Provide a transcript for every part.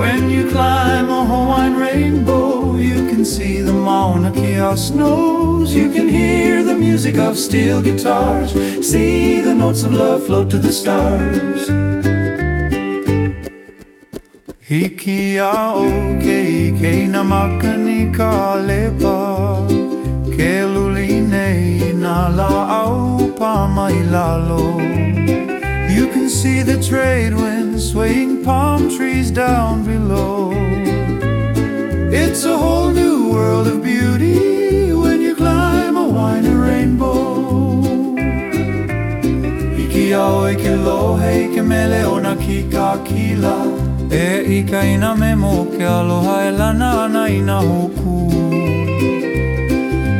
When you climb a Hawaiian rainbow You can see the Mauna Kea snows. You can hear the music of steel guitars. See the notes of love float to the stars. Hiki a o ke ike na makani ka lepa Ke luli nei na la au pa mai lalo You can see the trade winds swaying palm trees down below. It's a whole new world of beauty when you climb a Hawaiian rainbow. Hiki au e ke lohe ke mele o na ki ka kila E ika ina ke aloha e lana ana ina hoku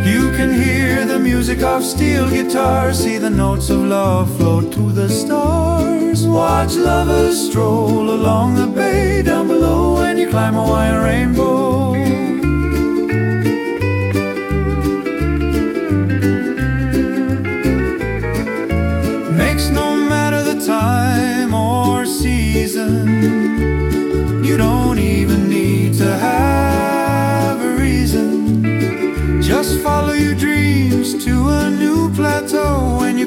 You can hear the music of steel guitars See the notes of love float to the stars. Watch lovers stroll along the bay Down below when you climb a Hawaiian rainbow. Makes no matter the time or season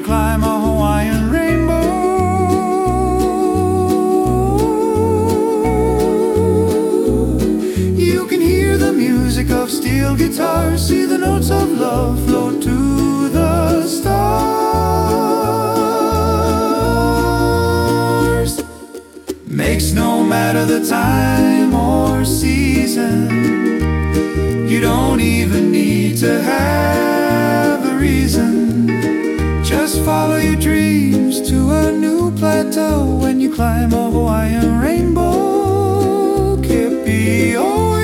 climb a Hawaiian rainbow. You can hear the music of steel guitars See the notes of love flow to the stars. Makes no matter the time or season. You don't even need to have a reason follow your dreams to a new plateau when you climb a Hawaiian rainbow. Kippy, oh.